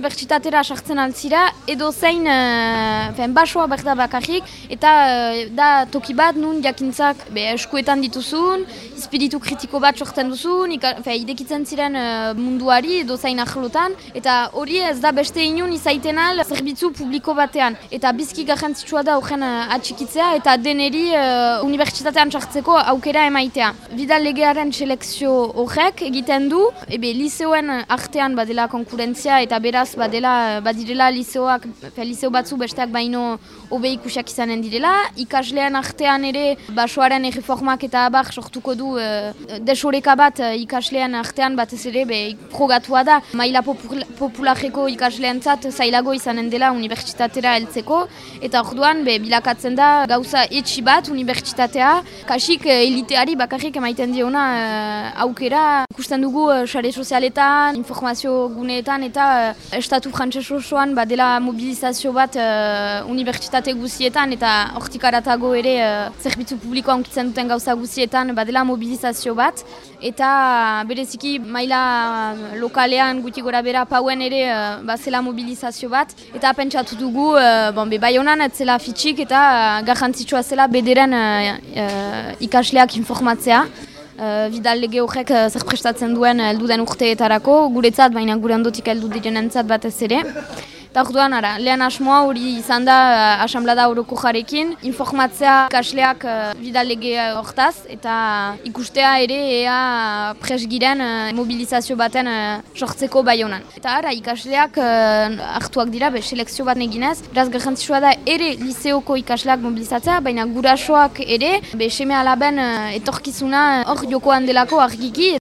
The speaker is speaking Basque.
unibertsitatera sartzen altzira, edo zein uh, basoa berda bakarrik, eta uh, da toki bat nun jakintzak be, eskuetan dituzun, espiritu kritiko bat sortzen duzun, ika, fe, idekitzen ziren uh, munduari edo zain ahlotan, eta hori ez da beste inun izaiten al zerbitzu publiko batean. Eta bizki garrantzitsua da horren uh, atxikitzea, eta deneri uh, unibertsitatean sartzeko aukera emaitea. Bidal legearen selekzio horrek egiten du, ebe liseoen artean badela konkurentzia, eta beraz badela, badirela liseoak, fe, liseo batzu besteak baino hobe ikusiak izanen direla, ikaslean artean ere basoaren erreformak eta abar sortuko du uh, desoreka bat uh, ikaslean artean batez ere be, progatua da. Maila popul popularreko ikaslean zat zailago izanen dela unibertsitatera heltzeko eta orduan be, bilakatzen da gauza etxi bat unibertsitatea kasik uh, eliteari bakarrik emaiten diona uh, aukera. Ikusten dugu sare sozialetan, informazio guneetan eta uh, estatu frantses osoan badela mobilizazio bat uh, unibertsitate guzietan eta hortikaratago ere zerbitzu publikoa onkitzen duten gauza guzietan badela mobilizazio bat eta bereziki maila lokalean guti gora bera pauen ere bazela mobilizazio bat eta pentsatu dugu bon, bai honan etzela fitxik eta garrantzitsua zela bederen ikasleak informatzea. Uh, Vidal lege horrek uh, zer prestatzen duen heldu den urteetarako, guretzat, baina gure ondotik heldu direnentzat batez ere. Eta orduan, ara, lehen asmoa hori izan da uh, asamblada horoko jarekin, informatzea ikasleak uh, bidalege hortaz, eta ikustea ere ea presgiren uh, mobilizazio baten uh, sortzeko bai honan. Eta ara, ikasleak uh, hartuak dira, be, selekzio bat neginez, beraz garrantzitsua da ere liseoko ikasleak mobilizatzea, baina gurasoak ere, be, seme alaben uh, etorkizuna hor jokoan delako argiki,